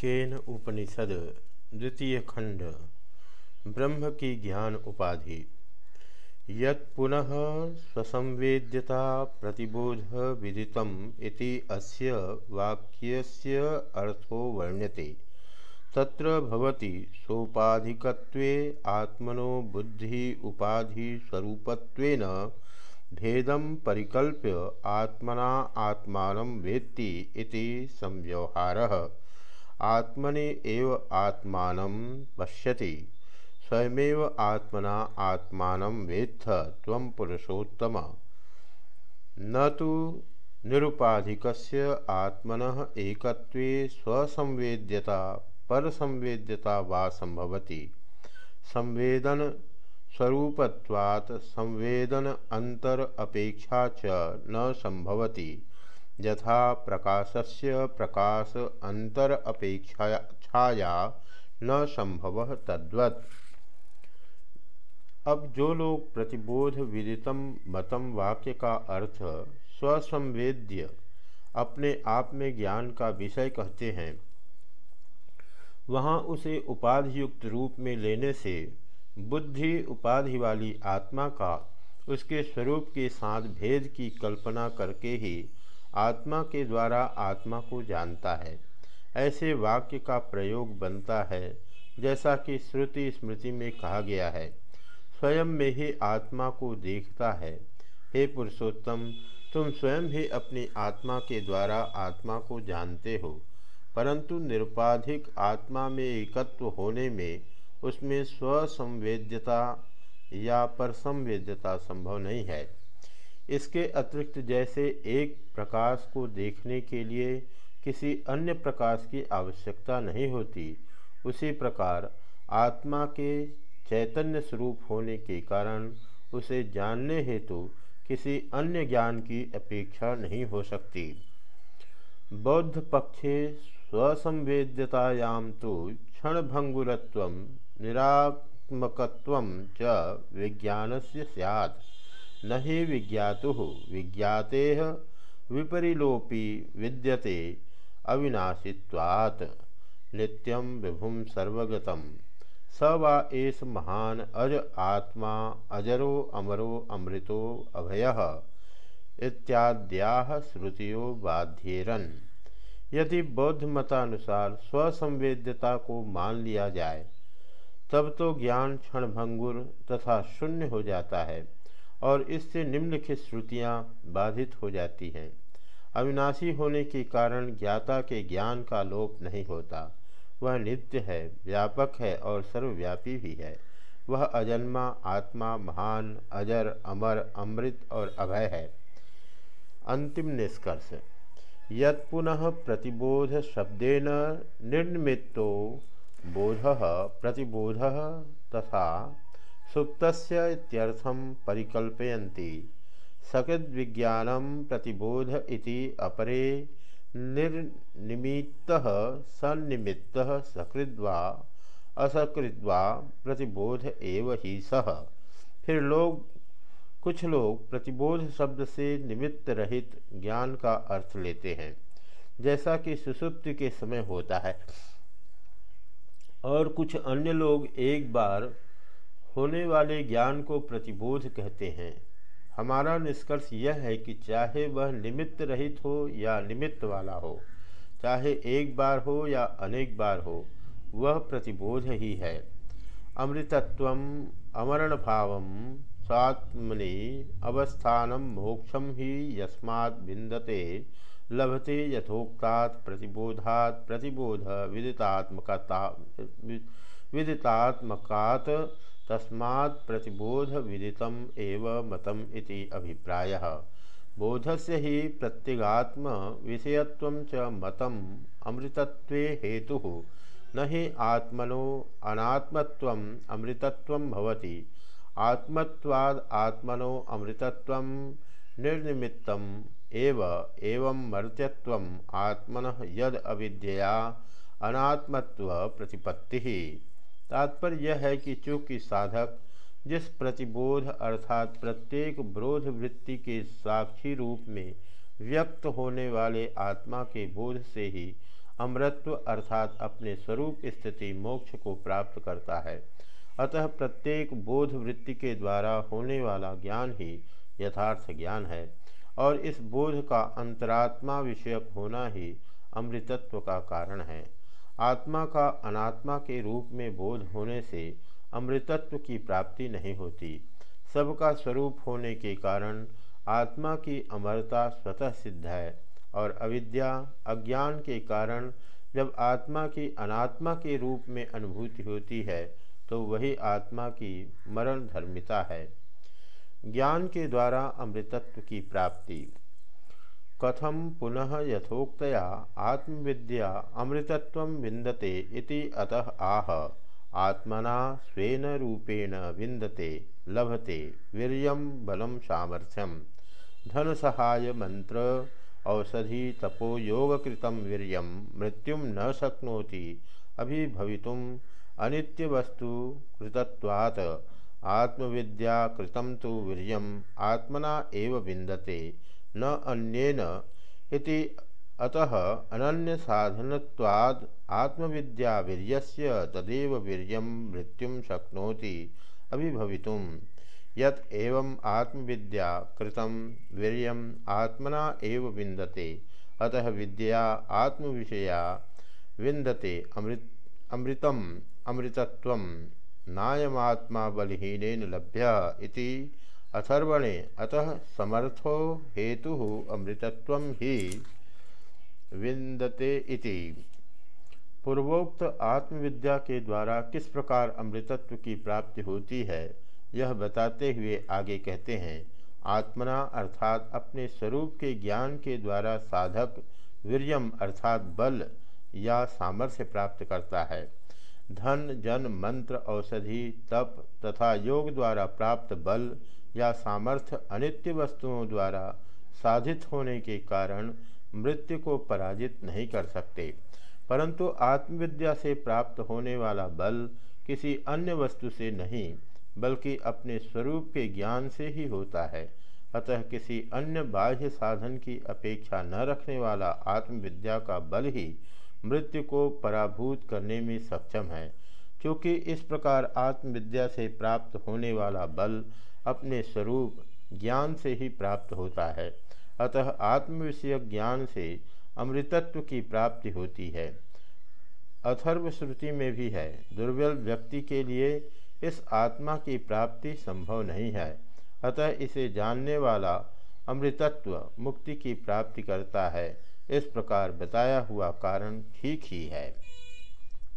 केन उपनिषद, द्वितीय खंड, ब्रह्म की ज्ञान उपाधि। यत्पुनः स्वसंवेद्यता प्रतिबोध विदितम इति अस्य वाक्यस्य अर्थो वर्ण्यते। तत्र भवति सोपाधिकत्वे, आत्मनो बुद्धि उपाधि स्वरूपत्वेन भेदम परिकल्प्य आत्मना आत्मानं वेत्ति इति संव्यवहारः। आत्मनि एव आत्मान पश्यति। स्वयमेव आत्मना आत्मान वेत्थ तम पुरुषोत्तम। न तो निरुपाधिक आत्मन एक स्वसंवेद्यता, परसंवेद्यता वा संभवती संवेदन स्वरूपत्वात् संवेदन अंतर अपेक्षा च न संभवती। यथा प्रकाशस्य प्रकाश अंतर अपेक्षा छाया न संभव तद्वत्। अब जो लोग प्रतिबोध विदितम मतम वाक्य का अर्थ स्वसंवेद्य अपने आप में ज्ञान का विषय कहते हैं, वहाँ उसे उपाधि युक्त रूप में लेने से बुद्धि उपाधि वाली आत्मा का उसके स्वरूप के साथ भेद की कल्पना करके ही आत्मा के द्वारा आत्मा को जानता है। ऐसे वाक्य का प्रयोग बनता है, जैसा कि श्रुति स्मृति में कहा गया है। स्वयं में ही आत्मा को देखता है। हे पुरुषोत्तम, तुम स्वयं ही अपनी आत्मा के द्वारा आत्मा को जानते हो, परंतु निरुपाधिक आत्मा में एकत्व होने में उसमें स्वसंवेद्यता या परसंवेद्यता संभव नहीं है। इसके अतिरिक्त जैसे एक प्रकाश को देखने के लिए किसी अन्य प्रकाश की आवश्यकता नहीं होती, उसी प्रकार आत्मा के चैतन्य स्वरूप होने के कारण उसे जानने हेतु किसी अन्य ज्ञान की अपेक्षा नहीं हो सकती। बौद्ध पक्षे स्वसंवेद्यतायां तो क्षणभंगुरत्व, निरात्मकत्व च विज्ञानस्य स्यात्। न ही विज्ञातु। विज्ञाते विपरीलोपी विद्यते अविनाशित्वात्। नित्यं विभुं सर्वगतं स वा एष महान अज आत्मा, अजरो अमरो अमृतो अभय। इत्याद्याः श्रुतियों बाध्येरन। यदि बौद्ध मतानुसार स्वसंवेद्यता को मान लिया जाए, तब तो ज्ञान क्षणभंगुर तथा शून्य हो जाता है। और इससे निम्नलिखित श्रुतियाँ बाधित हो जाती हैं। अविनाशी होने के कारण ज्ञाता के ज्ञान का लोप नहीं होता। वह नित्य है, व्यापक है और सर्वव्यापी भी है। वह अजन्मा, आत्मा, महान, अजर, अमर, अमृत और अभय है। अंतिम निष्कर्ष। यत्पुनः प्रतिबोध शब्देन निर्निमित्तो बोध प्रतिबोध तथा सुप्तस्यर्थम परिकल्पयन्ति। सकृद्विज्ञानं प्रतिबोध इति अपरे निर्निमित्तः सन्निमित्तः सकृद्वा, असकृद्वा प्रतिबोध एव ही सह फिर लोग, कुछ लोग प्रतिबोध शब्द से निमित्त रहित ज्ञान का अर्थ लेते हैं। जैसा कि सुसुप्ति के समय होता है। और कुछ अन्य लोग एक बार होने वाले ज्ञान को प्रतिबोध कहते हैं। हमारा निष्कर्ष यह है कि चाहे वह निमित्त रहित हो या निमित्त वाला हो, चाहे एक बार हो या अनेक बार हो, वह प्रतिबोध ही है। अमृतत्व अमरण भाव स्वात्मनि अवस्थान मोक्षम ही यस्मात् विंदते लभते यथोक्तात् प्रतिबोधात् प्रतिबोध विदितात्मकता विदितात्मकात् तस्मात् प्रतिबोध विदितम एव मतम इति अभिप्रायः। बोधस्य ही प्रत्यगात्म विषयत्व च मतम अमृतत्वे हेतु। न हि आत्मनो अनात्मत्व अमृतत्व भवति। आत्मत्वाद आत्मनो अमृतत्व निर्निमित्तम एव एवं मर्त्यत्व आत्मन यद अविद्यया अनात्मत्व प्रतिपत्ति। तात्पर्य यह है कि चूँकि साधक, जिस प्रतिबोध अर्थात प्रत्येक ब्रोध वृत्ति के साक्षी रूप में व्यक्त होने वाले आत्मा के बोध से ही अमृत्व अर्थात अपने स्वरूप स्थिति मोक्ष को प्राप्त करता है, अतः प्रत्येक बोध वृत्ति के द्वारा होने वाला ज्ञान ही यथार्थ ज्ञान है, और इस बोध का अंतरात्मा विषयक होना ही अमृतत्व का कारण है। आत्मा का अनात्मा के रूप में बोध होने से अमृतत्व की प्राप्ति नहीं होती। सबका स्वरूप होने के कारण आत्मा की अमरता स्वतः सिद्ध है और अविद्या, अज्ञान के कारण जब आत्मा की अनात्मा के रूप में अनुभूति होती है तो वही आत्मा की मरण धर्मिता है। ज्ञान के द्वारा अमृतत्व की प्राप्ति। कथम पुनः यथोक्तया आत्मविद्या अमृतत्व विंदते इति अतः आह। आत्मना स्वेन रूपेण विंदते लभते वीर्यम बलम सामर्थ्यम धन सहाय मंत्र औषधि, तपो, योगकृत वीर्यम मृत्युम न शक्नोति, अभिभवितुम अनित्य वस्तु कृतत्वात्। आत्मविद्या कृतं तो वीर्यम, आत्मना एव विंदते न अन्येन इति अतः अनन्य साधनत्वाद आत्मविद्या वीर्यस्य तदेव वीर्यं मृत्युं शक्नोति अभिभवितुं यत एवं आत्मविद्या कृतं वीर्यम् आत्मना एव विन्दते, अतः विद्या आत्मविषया विंदते अमृत अमृतम अमृतत्व नायमात्मा बलहीन लभ्य अथर्वणे। अतः समर्थो हेतु अमृतत्व ही विंदते इति। पूर्वोक्त आत्मविद्या के द्वारा किस प्रकार अमृतत्व की प्राप्ति होती है, यह बताते हुए आगे कहते हैं, आत्मना अर्थात अपने स्वरूप के ज्ञान के द्वारा साधक वीरियम अर्थात बल या सामर्थ्य प्राप्त करता है। धन, जन, मंत्र, औषधि, तप तथा योग द्वारा प्राप्त बल या सामर्थ्य अनित्य वस्तुओं द्वारा साधित होने के कारण मृत्यु को पराजित नहीं कर सकते। परंतु आत्मविद्या से प्राप्त होने वाला बल किसी अन्य वस्तु से नहीं, बल्कि अपने स्वरूप के ज्ञान से ही होता है। अतः किसी अन्य बाह्य साधन की अपेक्षा न रखने वाला आत्मविद्या का बल ही मृत्यु को पराभूत करने में सक्षम है, क्योंकि इस प्रकार आत्मविद्या से प्राप्त होने वाला बल अपने स्वरूप ज्ञान से ही प्राप्त होता है। अतः आत्म विषयक ज्ञान से अमृतत्व की प्राप्ति होती है। अथर्व श्रुति में भी है, दुर्बल व्यक्ति के लिए इस आत्मा की प्राप्ति संभव नहीं है। अतः इसे जानने वाला अमृतत्व मुक्ति की प्राप्ति करता है। इस प्रकार बताया हुआ कारण ठीक ही है।